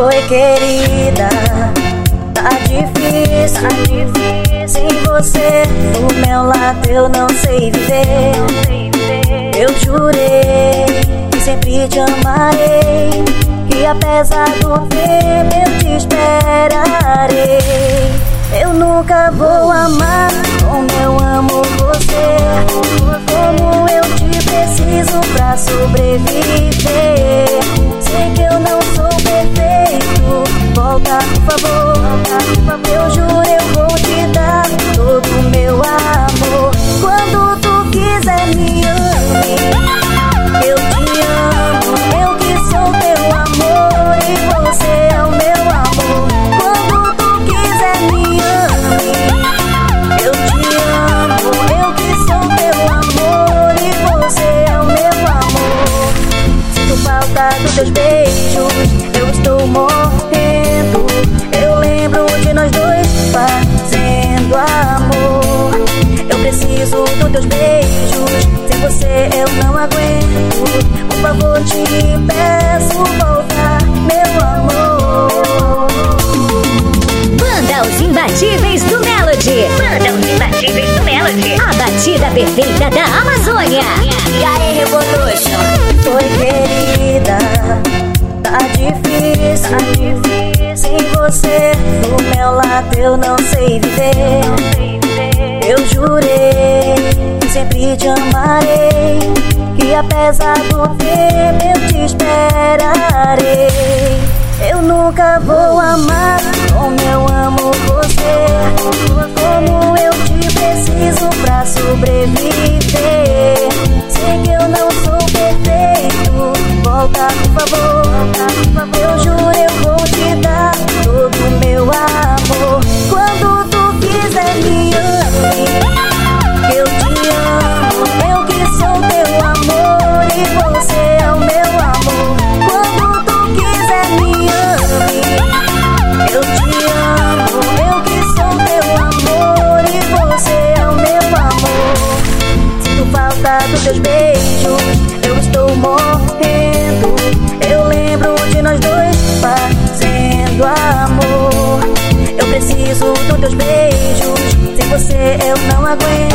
foi querida. Tá difícil, tá difícil. Sem você, do meu lado eu não sei viver. Eu jurei que sempre te amarei. E apesar do tempo eu te esperarei. Eu nunca vou amar como eu amo você. Como eu te preciso pra sobreviver. Sei que eu não sou perfeito. Volta, por favor. Eu juro, dos teus beijos, eu estou morrendo. Eu lembro de nós dois fazendo amor. Eu preciso dos teus beijos, sem você eu não aguento. Por favor, te peço voltar, meu amor. Banda Os Imbatíveis do Melody. Banda Os Imbatíveis do Melody. A batida perfeita da Amazônia. E aí, Revolution? Querida, tá difícil, tá difícil. Sem você do meu lado eu não sei viver. Eu jurei que sempre te amarei. Que apesar do tempo eu te esperarei. Eu nunca vou amar como eu amo você. gosta dos teus beijos. Eu estou morrendo. Eu lembro de nós dois fazendo amor. Eu preciso dos teus beijos. Sem você eu não aguento.